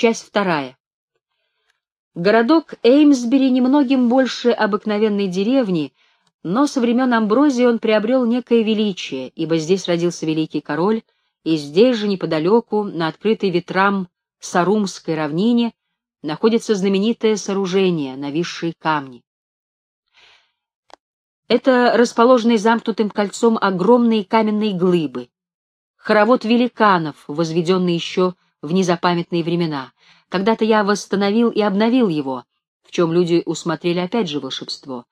Часть вторая. Городок Эймсбери немногим больше обыкновенной деревни, но со времен Амброзии он приобрел некое величие, ибо здесь родился великий король, и здесь же неподалеку, на открытой ветрам Сарумской равнине, находится знаменитое сооружение, нависшие камни. Это расположенные замкнутым кольцом огромные каменные глыбы, хоровод великанов, возведенный еще в незапамятные времена. Когда-то я восстановил и обновил его, в чем люди усмотрели опять же волшебство,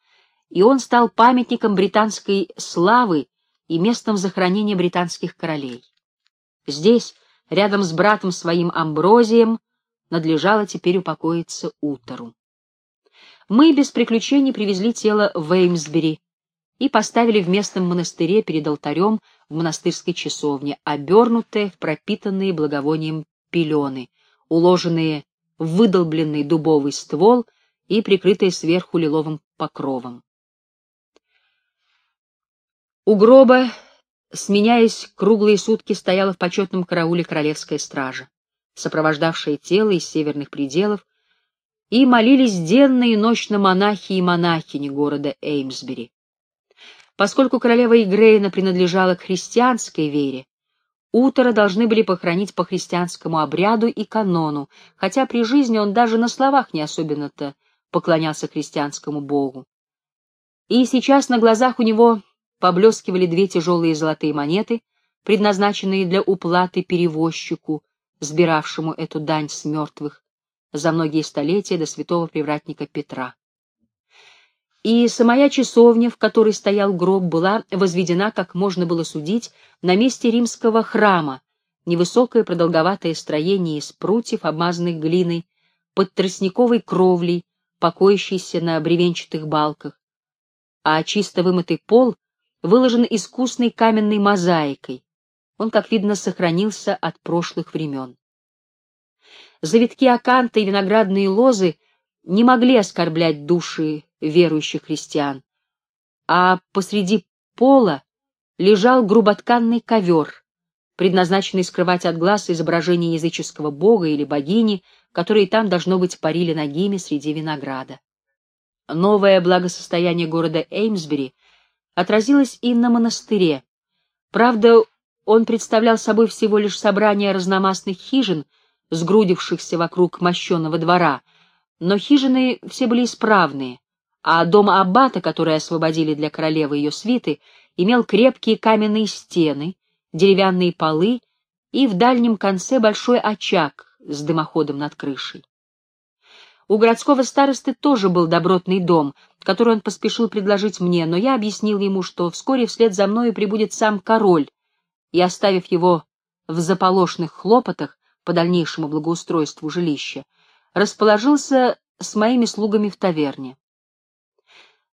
и он стал памятником британской славы и местом захоронения британских королей. Здесь, рядом с братом своим Амброзием, надлежало теперь упокоиться Утору. Мы без приключений привезли тело в Эймсбери и поставили в местном монастыре перед алтарем в монастырской часовне, обернутое в пропитанные благовонием пелены, уложенные в выдолбленный дубовый ствол и прикрытые сверху лиловым покровом. У гроба, сменяясь круглые сутки, стояла в почетном карауле королевская стража, сопровождавшая тело из северных пределов, и молились денно и ночно монахи и монахини города Эймсбери. Поскольку королева Игрейна принадлежала к христианской вере, Утора должны были похоронить по христианскому обряду и канону, хотя при жизни он даже на словах не особенно-то поклонялся христианскому богу. И сейчас на глазах у него поблескивали две тяжелые золотые монеты, предназначенные для уплаты перевозчику, сбиравшему эту дань с мертвых за многие столетия до святого привратника Петра и самая часовня, в которой стоял гроб, была возведена, как можно было судить, на месте римского храма, невысокое продолговатое строение из прутьев, обмазанных глиной, под тростниковой кровлей, покоящейся на бревенчатых балках, а чисто вымытый пол выложен искусной каменной мозаикой. Он, как видно, сохранился от прошлых времен. Завитки аканта и виноградные лозы не могли оскорблять души верующих христиан, а посреди пола лежал груботканный ковер, предназначенный скрывать от глаз изображение языческого бога или богини, которые там, должно быть, парили ногими среди винограда. Новое благосостояние города Эймсбери отразилось и на монастыре. Правда, он представлял собой всего лишь собрание разномастных хижин, сгрудившихся вокруг мощенного двора, но хижины все были исправные, а дом аббата, который освободили для королевы ее свиты, имел крепкие каменные стены, деревянные полы и в дальнем конце большой очаг с дымоходом над крышей. У городского старосты тоже был добротный дом, который он поспешил предложить мне, но я объяснил ему, что вскоре вслед за мною прибудет сам король, и, оставив его в заполошных хлопотах по дальнейшему благоустройству жилища, расположился с моими слугами в таверне.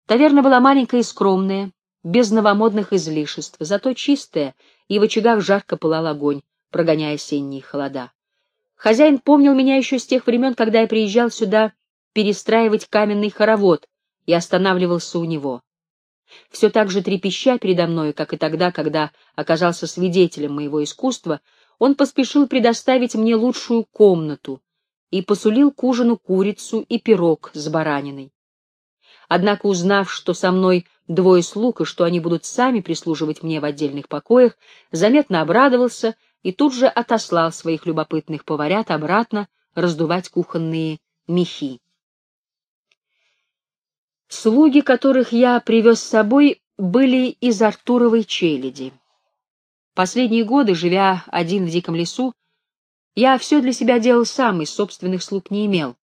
Таверна была маленькая и скромная, без новомодных излишеств, зато чистая, и в очагах жарко пылал огонь, прогоняя осенние холода. Хозяин помнил меня еще с тех времен, когда я приезжал сюда перестраивать каменный хоровод и останавливался у него. Все так же трепеща передо мной, как и тогда, когда оказался свидетелем моего искусства, он поспешил предоставить мне лучшую комнату и посулил к ужину курицу и пирог с бараниной. Однако, узнав, что со мной двое слуг и что они будут сами прислуживать мне в отдельных покоях, заметно обрадовался и тут же отослал своих любопытных поварят обратно раздувать кухонные мехи. Слуги, которых я привез с собой, были из Артуровой челяди. Последние годы, живя один в диком лесу, я все для себя делал сам, и собственных слуг не имел.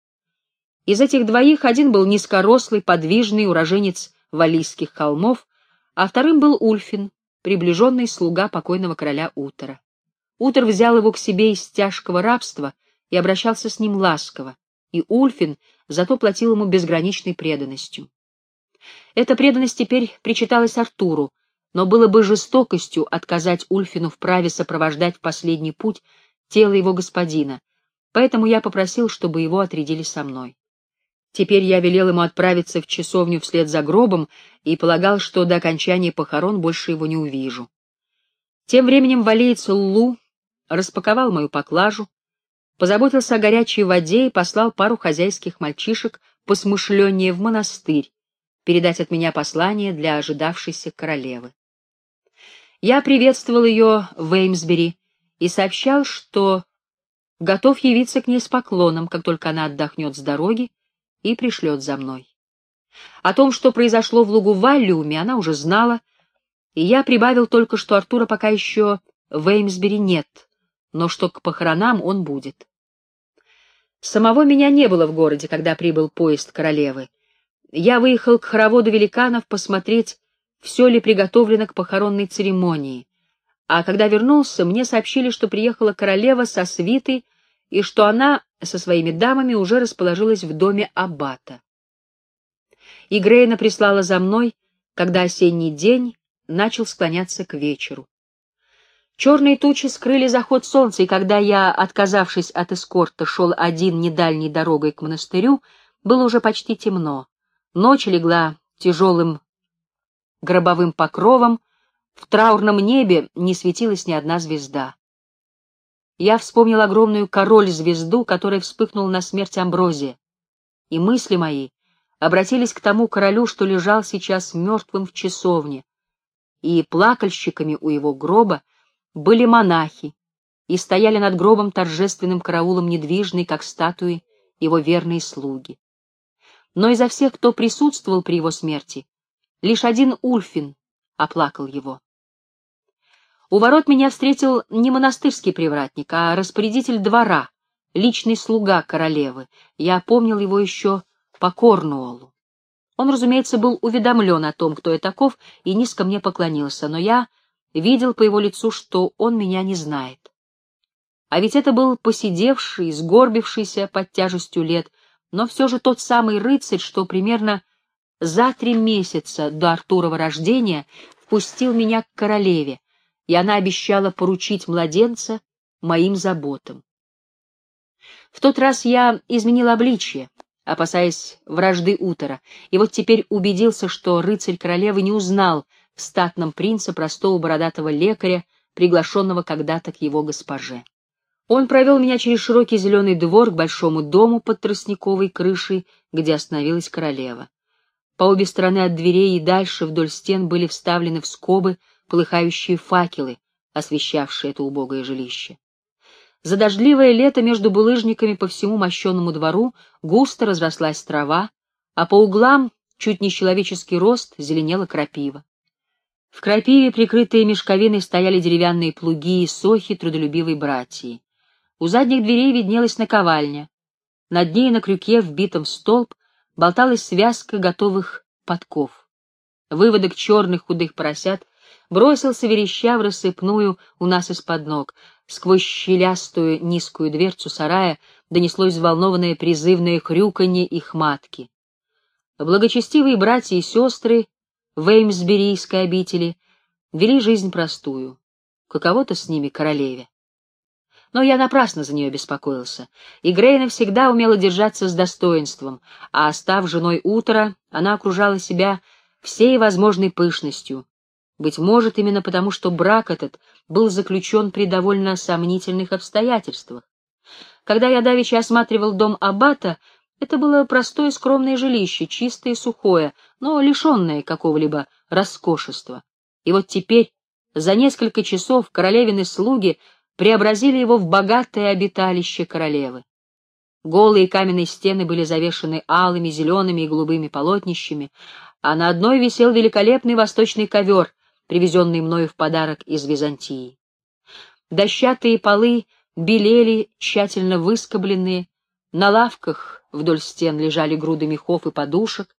Из этих двоих один был низкорослый, подвижный уроженец Валийских холмов, а вторым был Ульфин, приближенный слуга покойного короля Утора. Утор взял его к себе из тяжкого рабства и обращался с ним ласково, и Ульфин зато платил ему безграничной преданностью. Эта преданность теперь причиталась Артуру, но было бы жестокостью отказать Ульфину в праве сопровождать в последний путь тело его господина, поэтому я попросил, чтобы его отрядили со мной. Теперь я велел ему отправиться в часовню вслед за гробом и полагал, что до окончания похорон больше его не увижу. Тем временем валеец Лу распаковал мою поклажу, позаботился о горячей воде и послал пару хозяйских мальчишек посмышленнее в монастырь, передать от меня послание для ожидавшейся королевы. Я приветствовал ее в Эймсбери и сообщал, что готов явиться к ней с поклоном, как только она отдохнет с дороги и пришлет за мной. О том, что произошло в лугу Валлиуме, она уже знала, и я прибавил только, что Артура пока еще в Эймсбери нет, но что к похоронам он будет. Самого меня не было в городе, когда прибыл поезд королевы. Я выехал к хороводу великанов посмотреть, все ли приготовлено к похоронной церемонии, а когда вернулся, мне сообщили, что приехала королева со свитой и что она со своими дамами уже расположилась в доме аббата. И Грейна прислала за мной, когда осенний день начал склоняться к вечеру. Черные тучи скрыли заход солнца, и когда я, отказавшись от эскорта, шел один недальней дорогой к монастырю, было уже почти темно. Ночь легла тяжелым гробовым покровом, в траурном небе не светилась ни одна звезда. Я вспомнил огромную король-звезду, которая вспыхнула на смерть Амброзия, и мысли мои обратились к тому королю, что лежал сейчас мертвым в часовне, и плакальщиками у его гроба были монахи и стояли над гробом торжественным караулом недвижные, как статуи, его верные слуги. Но изо всех, кто присутствовал при его смерти, лишь один Ульфин оплакал его. У ворот меня встретил не монастырский привратник, а распорядитель двора, личный слуга королевы. Я помнил его еще по Корнуоллу. Он, разумеется, был уведомлен о том, кто я таков, и низко мне поклонился, но я видел по его лицу, что он меня не знает. А ведь это был посидевший, сгорбившийся под тяжестью лет, но все же тот самый рыцарь, что примерно за три месяца до Артурова рождения впустил меня к королеве, и она обещала поручить младенца моим заботам. В тот раз я изменил обличье, опасаясь вражды утра, и вот теперь убедился, что рыцарь королевы не узнал в статном принца простого бородатого лекаря, приглашенного когда-то к его госпоже. Он провел меня через широкий зеленый двор к большому дому под тростниковой крышей, где остановилась королева. По обе стороны от дверей и дальше вдоль стен были вставлены в скобы полыхающие факелы, освещавшие это убогое жилище. За дождливое лето между булыжниками по всему мощенному двору густо разрослась трава, а по углам, чуть не человеческий рост, зеленела крапива. В крапиве, прикрытые мешковиной, стояли деревянные плуги и сохи трудолюбивой братьи. У задних дверей виднелась наковальня. Над ней на крюке, вбитом в столб, болталась связка готовых подков. Выводок черных худых поросят бросился вереща в рассыпную у нас из-под ног. Сквозь щелястую низкую дверцу сарая донеслось взволнованное призывное хрюканье их матки. Благочестивые братья и сестры в Эймсберийской обители, вели жизнь простую. Каково-то с ними королеве. Но я напрасно за нее беспокоился, и Грейна всегда умела держаться с достоинством, а, став женой утра, она окружала себя всей возможной пышностью. Быть может, именно потому, что брак этот был заключен при довольно сомнительных обстоятельствах. Когда я давеча осматривал дом аббата, это было простое скромное жилище, чистое и сухое, но лишенное какого-либо роскошества. И вот теперь, за несколько часов, королевины слуги преобразили его в богатое обиталище королевы. Голые каменные стены были завешаны алыми, зелеными и голубыми полотнищами, а на одной висел великолепный восточный ковер, привезенный мною в подарок из Византии. Дощатые полы белели, тщательно выскобленные, на лавках Вдоль стен лежали груды мехов и подушек.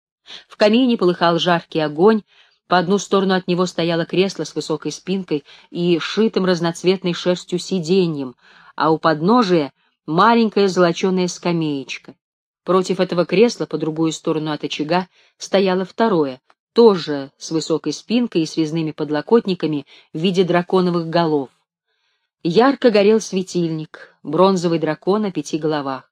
В камине полыхал жаркий огонь, по одну сторону от него стояло кресло с высокой спинкой и шитым разноцветной шерстью сиденьем, а у подножия маленькая золоченая скамеечка. Против этого кресла, по другую сторону от очага, стояло второе, тоже с высокой спинкой и связными подлокотниками в виде драконовых голов. Ярко горел светильник, бронзовый дракон о пяти головах.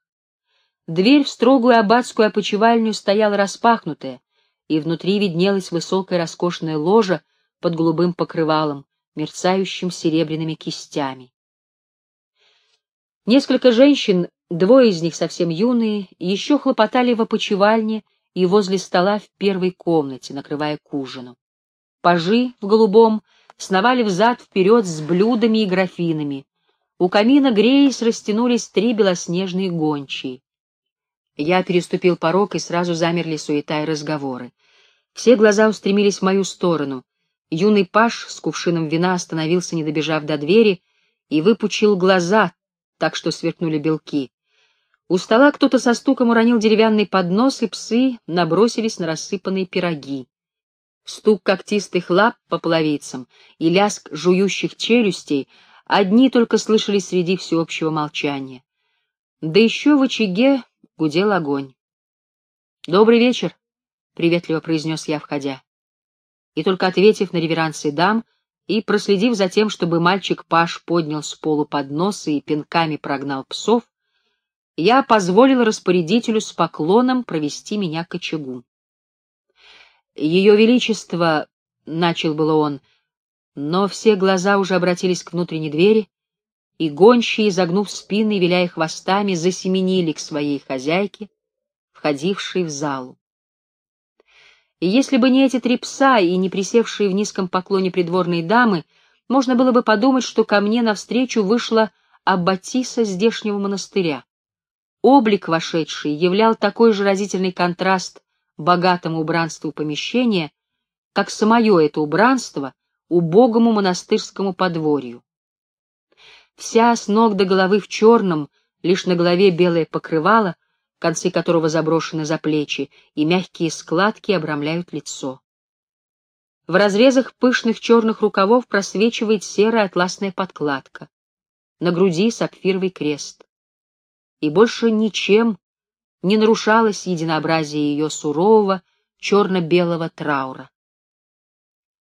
Дверь в строгую аббатскую опочивальню стояла распахнутая, и внутри виднелась высокая роскошная ложа под голубым покрывалом, мерцающим серебряными кистями. Несколько женщин, двое из них совсем юные, еще хлопотали в опочивальне и возле стола в первой комнате, накрывая к ужину. Пажи в голубом сновали взад-вперед с блюдами и графинами. У камина греясь растянулись три белоснежные гончие. Я переступил порог, и сразу замерли суета и разговоры. Все глаза устремились в мою сторону. Юный паж с кувшином вина остановился, не добежав до двери, и выпучил глаза, так что сверкнули белки. У стола кто-то со стуком уронил деревянный поднос, и псы набросились на рассыпанные пироги. Стук когтистых лап по половицам и лязг жующих челюстей одни только слышались среди всеобщего молчания. Да еще в очаге гудел огонь. «Добрый вечер», — приветливо произнес я, входя. И только ответив на реверансы дам и проследив за тем, чтобы мальчик Паш поднял с полу подносы и пинками прогнал псов, я позволил распорядителю с поклоном провести меня к очагу. Ее Величество, — начал было он, но все глаза уже обратились к внутренней двери, и гончие, загнув спины и виляя хвостами, засеменили к своей хозяйке, входившей в залу. И если бы не эти три пса и не присевшие в низком поклоне придворные дамы, можно было бы подумать, что ко мне навстречу вышла аббатиса здешнего монастыря. Облик вошедший являл такой же разительный контраст богатому убранству помещения, как самое это убранство убогому монастырскому подворью. Вся с ног до головы в черном, лишь на голове белое покрывало, концы которого заброшены за плечи, и мягкие складки обрамляют лицо. В разрезах пышных черных рукавов просвечивает серая атласная подкладка. На груди сапфировый крест. И больше ничем не нарушалось единообразие ее сурового черно-белого траура.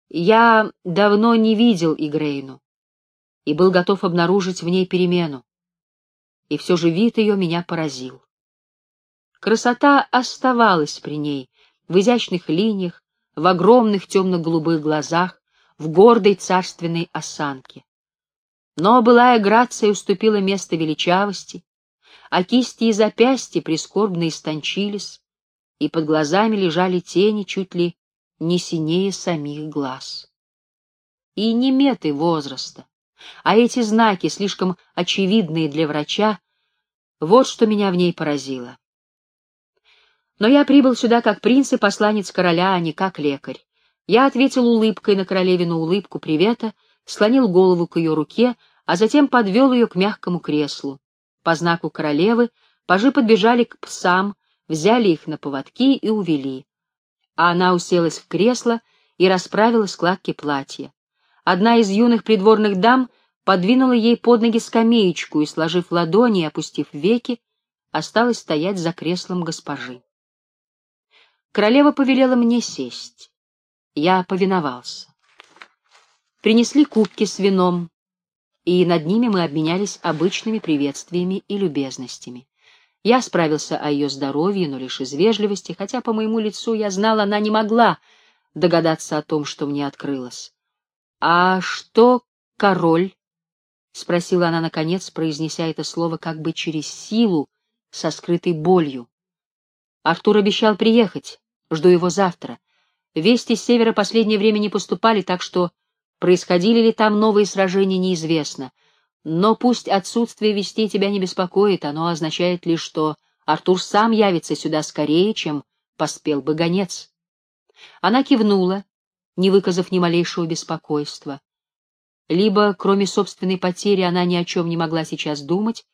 Я давно не видел Игрейну и был готов обнаружить в ней перемену, и все же вид ее меня поразил. Красота оставалась при ней в изящных линиях, в огромных темно-голубых глазах, в гордой царственной осанке. Но былая грация уступила место величавости, а кисти и запястья прискорбно истончились, и под глазами лежали тени чуть ли не синее самих глаз. И не меты возраста, а эти знаки, слишком очевидные для врача, вот что меня в ней поразило. Но я прибыл сюда как принц и посланец короля, а не как лекарь. Я ответил улыбкой на королевину улыбку привета, склонил голову к ее руке, а затем подвел ее к мягкому креслу. По знаку королевы пажи подбежали к псам, взяли их на поводки и увели. А она уселась в кресло и расправила складки платья. Одна из юных придворных дам подвинула ей под ноги скамеечку и, сложив ладони и опустив веки, осталась стоять за креслом госпожи. Королева повелела мне сесть. Я повиновался. Принесли кубки с вином, и над ними мы обменялись обычными приветствиями и любезностями. Я справился о ее здоровье, но лишь из вежливости, хотя по моему лицу я знал, она не могла догадаться о том, что мне открылось. — А что король? — спросила она, наконец, произнеся это слово как бы через силу, со скрытой болью. Артур обещал приехать. Жду его завтра. Вести с севера последнее время не поступали, так что Происходили ли там новые сражения, неизвестно. Но пусть отсутствие вестей тебя не беспокоит, оно означает лишь, что Артур сам явится сюда скорее, чем поспел бы гонец. Она кивнула, не выказав ни малейшего беспокойства. Либо, кроме собственной потери, она ни о чем не могла сейчас думать,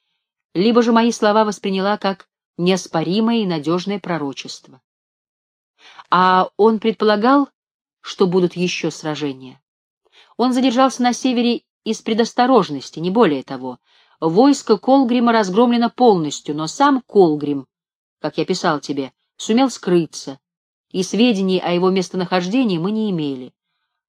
либо же мои слова восприняла как неоспоримое и надежное пророчество. А он предполагал, что будут еще сражения? Он задержался на севере из предосторожности, не более того. Войско Колгрима разгромлено полностью, но сам Колгрим, как я писал тебе, сумел скрыться, и сведений о его местонахождении мы не имели.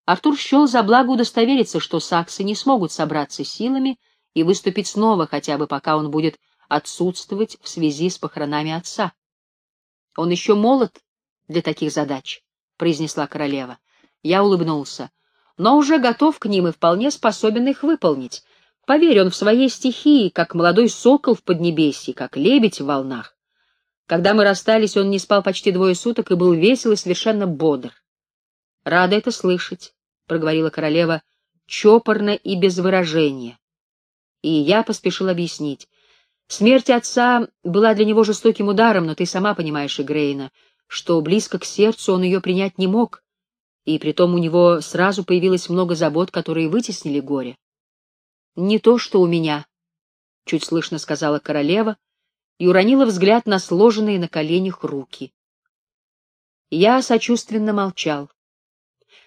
Артур счел за благо удостовериться, что саксы не смогут собраться силами и выступить снова, хотя бы пока он будет отсутствовать в связи с похоронами отца. — Он еще молод для таких задач, — произнесла королева. Я улыбнулся но уже готов к ним и вполне способен их выполнить. Поверь, он в своей стихии, как молодой сокол в Поднебесье, как лебедь в волнах. Когда мы расстались, он не спал почти двое суток и был весел и совершенно бодр. — Рада это слышать, — проговорила королева чопорно и без выражения. И я поспешил объяснить. Смерть отца была для него жестоким ударом, но ты сама понимаешь, Игрейна, что близко к сердцу он ее принять не мог, и притом у него сразу появилось много забот, которые вытеснили горе. «Не то, что у меня», — чуть слышно сказала королева и уронила взгляд на сложенные на коленях руки. Я сочувственно молчал.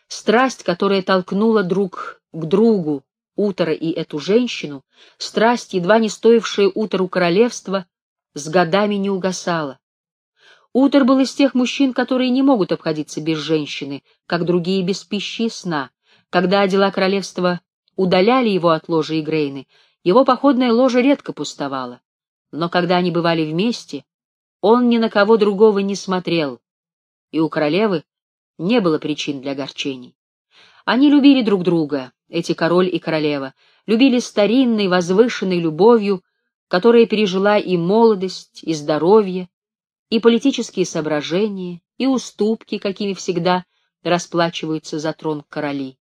Страсть, которая толкнула друг к другу Утора и эту женщину, страсть, едва не стоившая Утору королевства, с годами не угасала. Утор был из тех мужчин, которые не могут обходиться без женщины, как другие без пищи и сна. Когда дела королевства удаляли его от ложи Игрейны, его походная ложа редко пустовала. Но когда они бывали вместе, он ни на кого другого не смотрел, и у королевы не было причин для огорчений. Они любили друг друга, эти король и королева, любили старинной, возвышенной любовью, которая пережила и молодость, и здоровье, и политические соображения, и уступки, какими всегда расплачиваются за трон короли.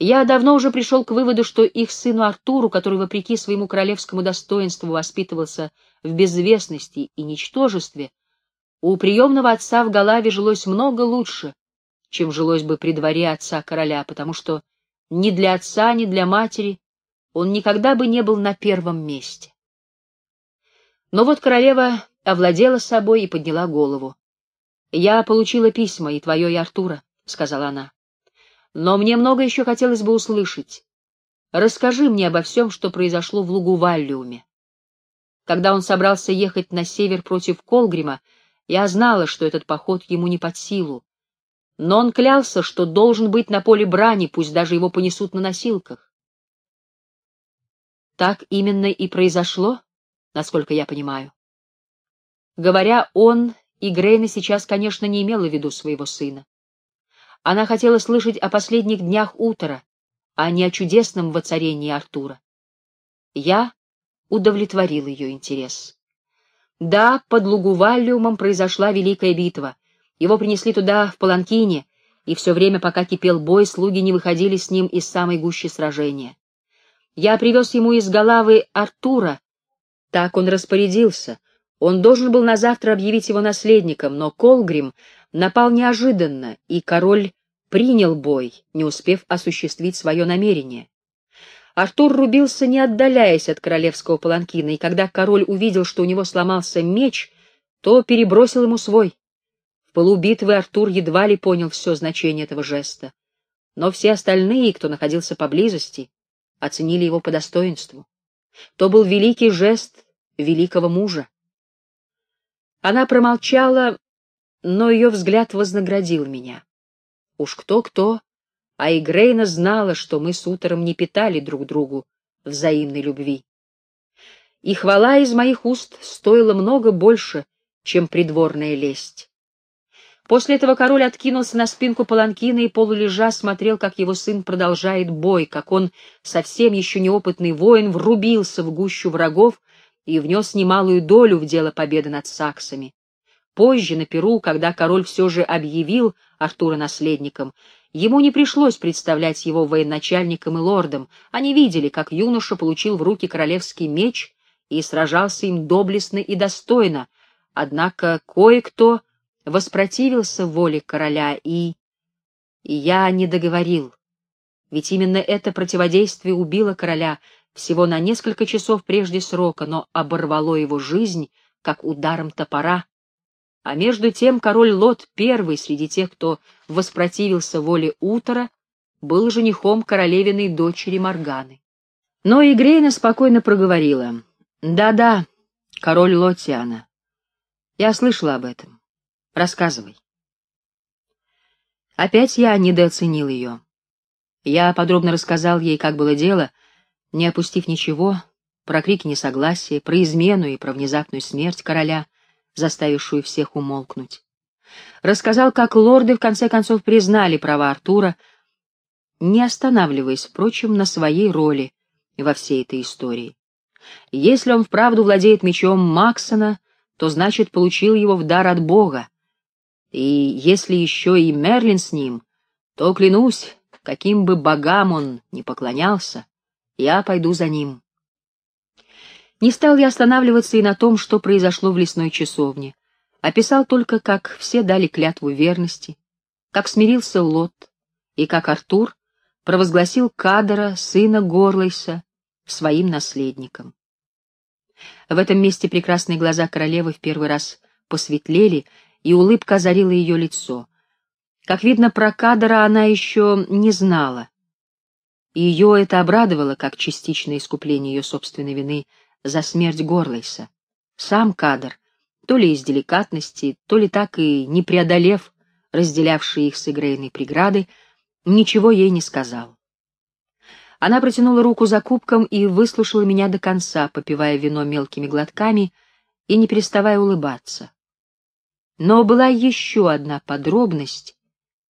Я давно уже пришел к выводу, что их сыну Артуру, который, вопреки своему королевскому достоинству, воспитывался в безвестности и ничтожестве, у приемного отца в Галаве жилось много лучше, чем жилось бы при дворе отца короля, потому что ни для отца, ни для матери он никогда бы не был на первом месте. Но вот королева овладела собой и подняла голову. «Я получила письма, и твое, и Артура», — сказала она. «Но мне много еще хотелось бы услышать. Расскажи мне обо всем, что произошло в лугу Валлиуме. Когда он собрался ехать на север против Колгрима, я знала, что этот поход ему не под силу, но он клялся, что должен быть на поле брани, пусть даже его понесут на носилках. Так именно и произошло, насколько я понимаю. Говоря «он», и Грейна сейчас, конечно, не имела в виду своего сына. Она хотела слышать о последних днях утра, а не о чудесном воцарении Артура. Я удовлетворил ее интерес. Да, под Лугувалиумом произошла великая битва. Его принесли туда в Паланкине, и все время, пока кипел бой, слуги не выходили с ним из самой гущи сражения. Я привез ему из Галавы Артура. Так он распорядился. Он должен был на завтра объявить его наследником, но Колгрим напал неожиданно, и король принял бой, не успев осуществить свое намерение. Артур рубился, не отдаляясь от королевского паланкина, и когда король увидел, что у него сломался меч, то перебросил ему свой. В пылу битвы Артур едва ли понял все значение этого жеста, но все остальные, кто находился поблизости, оценили его по достоинству. То был великий жест великого мужа. Она промолчала, но ее взгляд вознаградил меня. Уж кто-кто, а Игрейна знала, что мы с Утером не питали друг другу взаимной любви. И хвала из моих уст стоила много больше, чем придворная лесть. После этого король откинулся на спинку паланкина и полулежа смотрел, как его сын продолжает бой, как он, совсем еще неопытный воин, врубился в гущу врагов и внес немалую долю в дело победы над саксами. Позже, на Перу, когда король все же объявил Артура наследником, Ему не пришлось представлять его военачальником и лордом. Они видели, как юноша получил в руки королевский меч и сражался им доблестно и достойно. Однако кое-кто воспротивился воле короля, и... и я не договорил. Ведь именно это противодействие убило короля всего на несколько часов прежде срока, но оборвало его жизнь, как ударом топора, а между тем король Лот, первый среди тех, кто воспротивился воле Утора, был женихом королевиной дочери Морганы. Но Игрейна спокойно проговорила. «Да-да, король Лотиана. Я слышала об этом. Рассказывай». Опять я недооценил ее. Я подробно рассказал ей, как было дело, не опустив ничего, про крики несогласия, про измену и про внезапную смерть короля — заставившую всех умолкнуть. Рассказал, как лорды в конце концов признали права Артура, не останавливаясь, впрочем, на своей роли, во всей этой истории. Если он вправду владеет мечом Максона, то значит получил его в дар от Бога. И если еще и Мерлин с ним, то, клянусь, каким бы богам он ни поклонялся, я пойду за ним. Не стал я останавливаться и на том, что произошло в лесной часовне. Описал только, как все дали клятву верности, как смирился Лот, и как Артур провозгласил Кадора, сына Горлайса, своим наследником. В этом месте прекрасные глаза королевы в первый раз посветлели, и улыбка озарила ее лицо. Как видно, про Кадора она еще не знала. Ее это обрадовало, как частичное искупление ее собственной вины за смерть Горлайса. Сам Кадр, то ли из деликатности, то ли так и не преодолев разделявшие их с Игрейной преграды, ничего ей не сказал. Она протянула руку за кубком и выслушала меня до конца, попивая вино мелкими глотками и не переставая улыбаться. Но была еще одна подробность,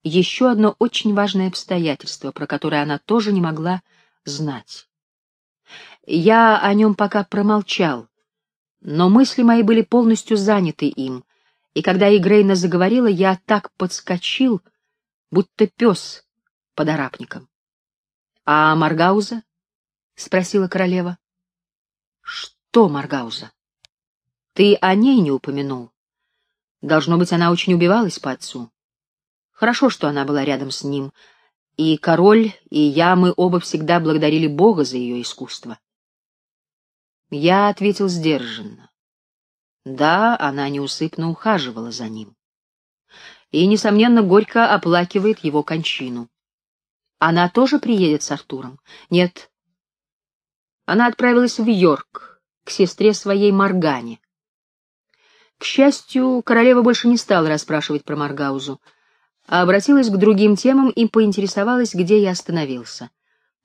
еще одно очень важное обстоятельство, про которое она тоже не могла знать. Я о нем пока промолчал, но мысли мои были полностью заняты им, и когда Игрейна заговорила, я так подскочил, будто пес под арапником. — А Маргауза? — спросила королева. — Что Маргауза? — Ты о ней не упомянул. Должно быть, она очень убивалась по отцу. Хорошо, что она была рядом с ним, и король, и я, мы оба всегда благодарили Бога за ее искусство. Я ответил сдержанно. Да, она неусыпно ухаживала за ним. И, несомненно, горько оплакивает его кончину. Она тоже приедет с Артуром? Нет. Она отправилась в Йорк, к сестре своей Маргане. К счастью, королева больше не стала расспрашивать про Маргаузу, а обратилась к другим темам и поинтересовалась, где я остановился.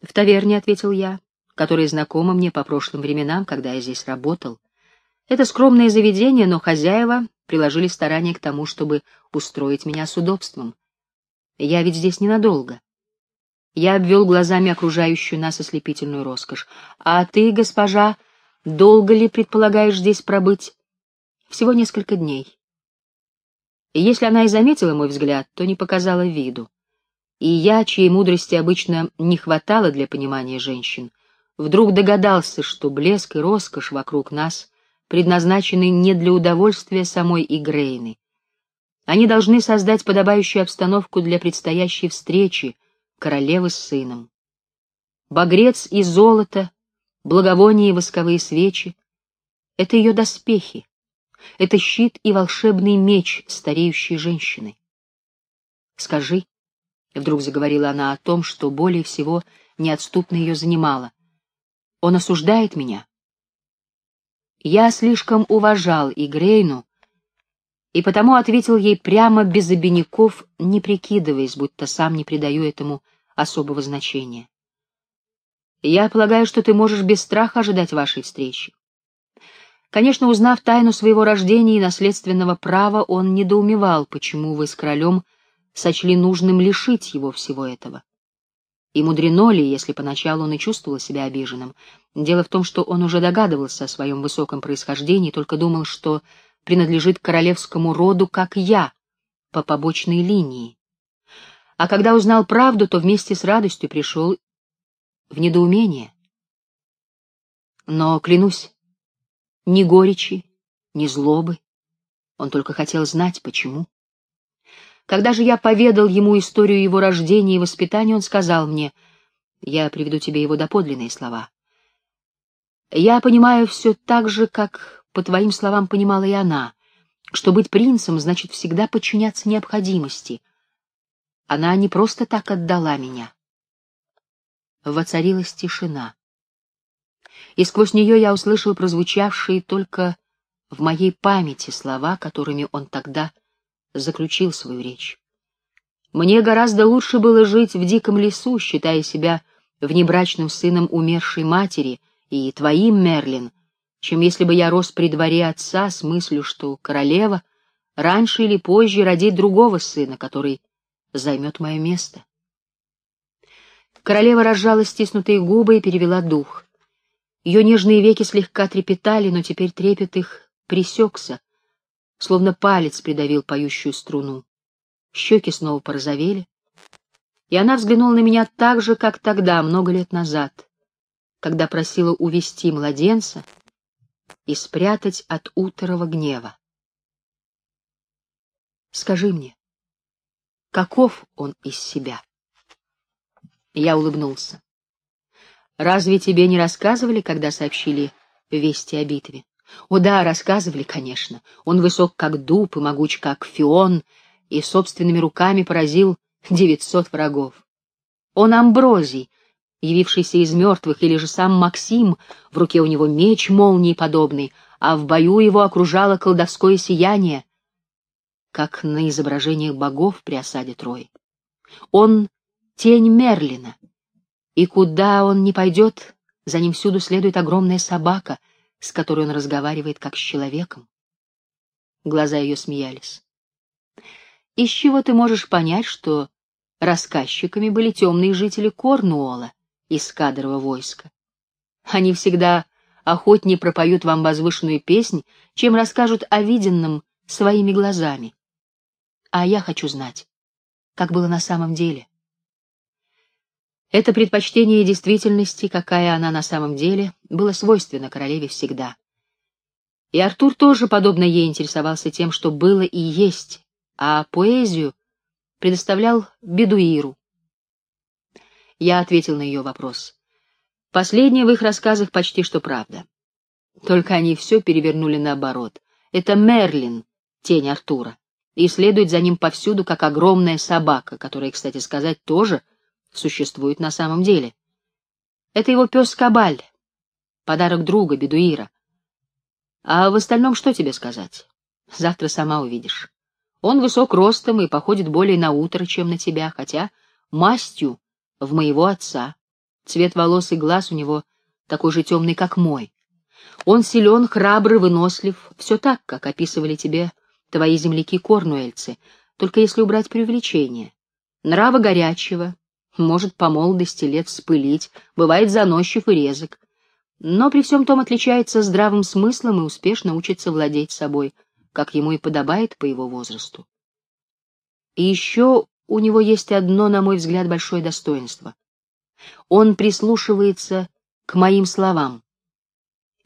«В таверне», — ответил я, — «которая знакома мне по прошлым временам, когда я здесь работал. Это скромное заведение, но хозяева приложили старания к тому, чтобы устроить меня с удобством. Я ведь здесь ненадолго. Я обвел глазами окружающую нас ослепительную роскошь. «А ты, госпожа, долго ли предполагаешь здесь пробыть?» «Всего несколько дней». И если она и заметила мой взгляд, то не показала виду. И я, чьей мудрости обычно не хватало для понимания женщин, вдруг догадался, что блеск и роскошь вокруг нас предназначены не для удовольствия самой Игрейны. Они должны создать подобающую обстановку для предстоящей встречи, королевы с сыном. Багрец и золото, благовония и восковые свечи — это ее доспехи, это щит и волшебный меч стареющей женщины. «Скажи», — вдруг заговорила она о том, что более всего неотступно ее занимало, — «он осуждает меня». Я слишком уважал Игрейну, и потому ответил ей прямо без обиняков, не прикидываясь, будто сам не придаю этому особого значения. Я полагаю, что ты можешь без страха ожидать вашей встречи. Конечно, узнав тайну своего рождения и наследственного права, он недоумевал, почему вы с королем сочли нужным лишить его всего этого. И мудрено ли, если поначалу он и чувствовал себя обиженным? Дело в том, что он уже догадывался о своем высоком происхождении, только думал, что принадлежит королевскому роду, как я, по побочной линии. А когда узнал правду, то вместе с радостью пришел в недоумение. Но, клянусь, ни горечи, ни злобы. Он только хотел знать, почему. Когда же я поведал ему историю его рождения и воспитания, он сказал мне, я приведу тебе его доподлинные слова. Я понимаю все так же, как по твоим словам, понимала и она, что быть принцем значит всегда подчиняться необходимости. Она не просто так отдала меня. Воцарилась тишина. И сквозь нее я услышал прозвучавшие только в моей памяти слова, которыми он тогда заключил свою речь. Мне гораздо лучше было жить в диком лесу, считая себя внебрачным сыном умершей матери, и твоим, Мерлин, чем если бы я рос при дворе отца с мыслью, что королева раньше или позже родит другого сына, который займет мое место. Королева разжала стиснутые губы и перевела дух. Ее нежные веки слегка трепетали, но теперь трепет их пресекся, словно палец придавил поющую струну. Щеки снова порозовели, и она взглянула на меня так же, как тогда, много лет назад, когда просила увести младенца и спрятать от утрого гнева. Скажи мне, каков он из себя? Я улыбнулся. Разве тебе не рассказывали, когда сообщили вести о битве? О да, рассказывали, конечно. Он высок, как дуб, и могуч, как фион, и собственными руками поразил девятьсот врагов. Он Амброзий, явившийся из мертвых, или же сам Максим, в руке у него меч молнии подобный, а в бою его окружало колдовское сияние, как на изображениях богов при осаде Трои. Он — тень Мерлина, и куда он не пойдет, за ним всюду следует огромная собака, с которой он разговаривает как с человеком. Глаза ее смеялись. Из чего ты можешь понять, что рассказчиками были темные жители Корнуола из кадрового войска? Они всегда охотнее пропоют вам возвышенную песнь, чем расскажут о виденном своими глазами. А я хочу знать, как было на самом деле. Это предпочтение действительности, какая она на самом деле, было свойственно королеве всегда. И Артур тоже, подобно ей, интересовался тем, что было и есть, а поэзию предоставлял Бедуиру. Я ответил на ее вопрос. Последнее в их рассказах почти что правда. Только они все перевернули наоборот. Это Мерлин, тень Артура, и следует за ним повсюду, как огромная собака, которая, кстати сказать, тоже существует на самом деле. Это его пес Кабаль, подарок друга, Бедуира. А в остальном что тебе сказать? Завтра сама увидишь. Он высок ростом и походит более на утро, чем на тебя, хотя мастью в моего отца. Цвет волос и глаз у него такой же темный, как мой. Он силен, храбрый, вынослив, все так, как описывали тебе твои земляки-корнуэльцы, только если убрать преувеличение. Нрава горячего, может по молодости лет вспылить, бывает заносчив и резок. Но при всем том отличается здравым смыслом и успешно учится владеть собой — как ему и подобает по его возрасту. И еще у него есть одно, на мой взгляд, большое достоинство. Он прислушивается к моим словам.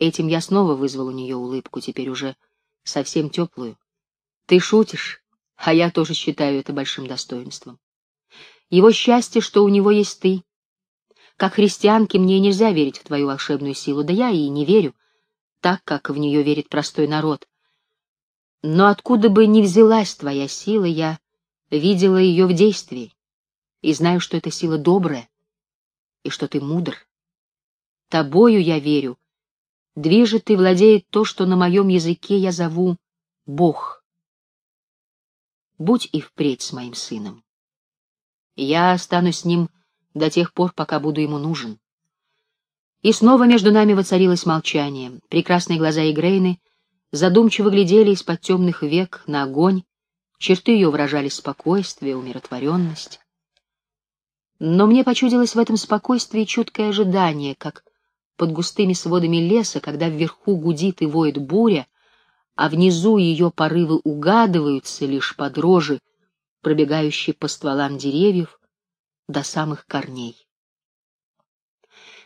Этим я снова вызвал у нее улыбку, теперь уже совсем теплую. Ты шутишь, а я тоже считаю это большим достоинством. Его счастье, что у него есть ты. Как христианке мне нельзя верить в твою волшебную силу, да я и не верю, так, как в нее верит простой народ, но откуда бы ни взялась твоя сила, я видела ее в действии и знаю, что эта сила добрая и что ты мудр. Тобою я верю. Движет и владеет то, что на моем языке я зову Бог. Будь и впредь с моим сыном. Я останусь с ним до тех пор, пока буду ему нужен. И снова между нами воцарилось молчание. Прекрасные глаза Игрейны задумчиво глядели из-под темных век на огонь, черты ее выражали спокойствие, умиротворенность. Но мне почудилось в этом спокойствии чуткое ожидание, как под густыми сводами леса, когда вверху гудит и воет буря, а внизу ее порывы угадываются лишь под рожи, пробегающие по стволам деревьев до самых корней.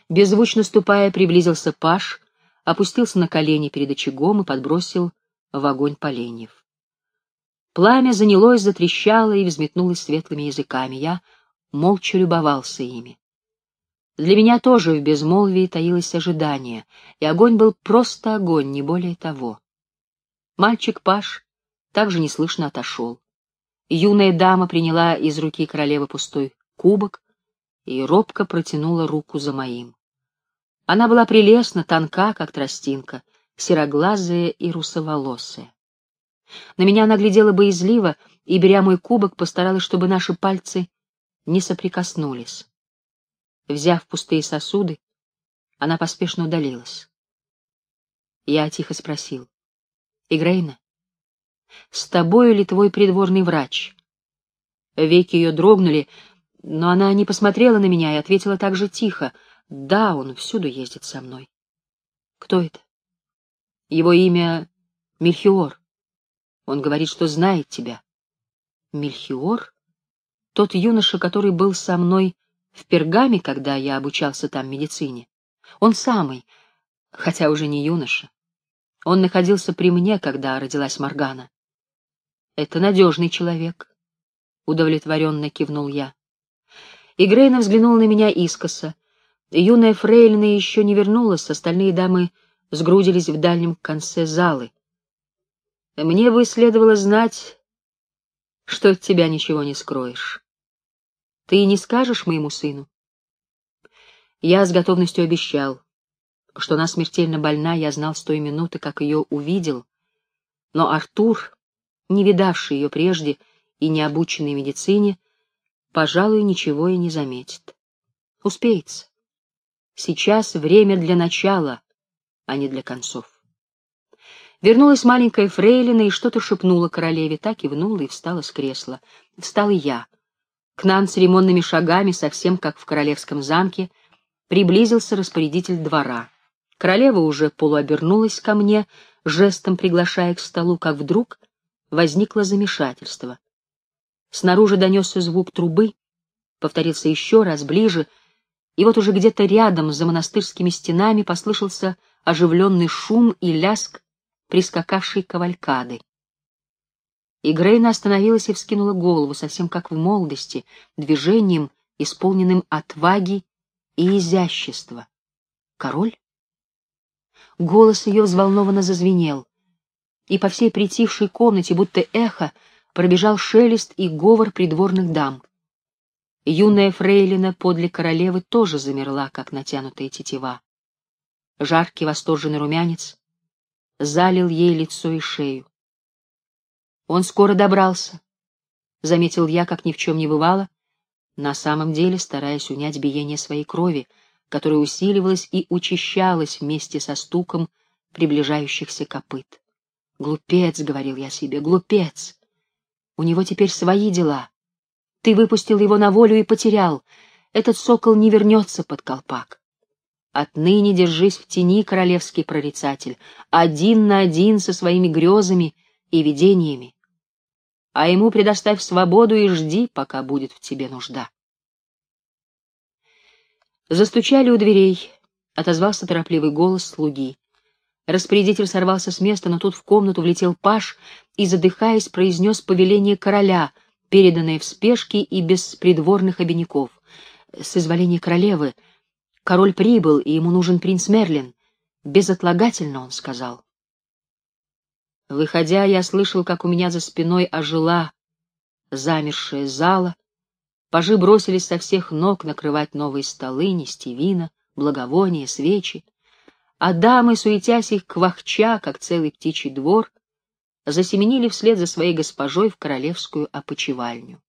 Беззвучно ступая, приблизился Паш, опустился на колени перед очагом и подбросил в огонь поленьев. Пламя занялось, затрещало и взметнулось светлыми языками. Я молча любовался ими. Для меня тоже в безмолвии таилось ожидание, и огонь был просто огонь, не более того. Мальчик Паш также неслышно отошел. Юная дама приняла из руки королевы пустой кубок и робко протянула руку за моим. Она была прелестна, тонка, как тростинка, сероглазая и русоволосая. На меня она глядела боязливо, и, беря мой кубок, постаралась, чтобы наши пальцы не соприкоснулись. Взяв пустые сосуды, она поспешно удалилась. Я тихо спросил. — Игрейна, с тобою ли твой придворный врач? Веки ее дрогнули, но она не посмотрела на меня и ответила так же тихо — да, он всюду ездит со мной. Кто это? Его имя Мельхиор. Он говорит, что знает тебя. Мельхиор? Тот юноша, который был со мной в Пергаме, когда я обучался там медицине. Он самый, хотя уже не юноша. Он находился при мне, когда родилась Моргана. Это надежный человек, — удовлетворенно кивнул я. И Грейна взглянул на меня искоса. Юная фрейлина еще не вернулась, остальные дамы сгрудились в дальнем конце залы. Мне бы следовало знать, что от тебя ничего не скроешь. Ты не скажешь моему сыну? Я с готовностью обещал, что она смертельно больна, я знал с той минуты, как ее увидел, но Артур, не видавший ее прежде и не обученный медицине, пожалуй, ничего и не заметит. Успеется. Сейчас время для начала, а не для концов. Вернулась маленькая фрейлина и что-то шепнула королеве, так и внула и встала с кресла. Встал и я. К нам церемонными шагами, совсем как в королевском замке, приблизился распорядитель двора. Королева уже полуобернулась ко мне, жестом приглашая к столу, как вдруг возникло замешательство. Снаружи донесся звук трубы, повторился еще раз ближе, и вот уже где-то рядом, за монастырскими стенами, послышался оживленный шум и ляск прискакавшей кавалькады. И Грейна остановилась и вскинула голову, совсем как в молодости, движением, исполненным отваги и изящества. Король? Голос ее взволнованно зазвенел, и по всей притихшей комнате, будто эхо, пробежал шелест и говор придворных дам. Юная фрейлина подле королевы тоже замерла, как натянутая тетива. Жаркий восторженный румянец залил ей лицо и шею. Он скоро добрался, — заметил я, как ни в чем не бывало, на самом деле стараясь унять биение своей крови, которая усиливалась и учащалась вместе со стуком приближающихся копыт. «Глупец», — говорил я себе, — «глупец! У него теперь свои дела. Ты выпустил его на волю и потерял. Этот сокол не вернется под колпак. Отныне держись в тени, королевский прорицатель, один на один со своими грезами и видениями. А ему предоставь свободу и жди, пока будет в тебе нужда. Застучали у дверей, отозвался торопливый голос слуги. Распорядитель сорвался с места, но тут в комнату влетел паш и, задыхаясь, произнес повеление короля, переданное в спешке и без придворных обиняков. С изволения королевы король прибыл, и ему нужен принц Мерлин. Безотлагательно, он сказал. Выходя, я слышал, как у меня за спиной ожила замершая зала, Пажи бросились со всех ног накрывать новые столы, нести вина, благовония, свечи, а дамы, суетясь их квахча, как целый птичий двор, засеменили вслед за своей госпожой в королевскую опочивальню.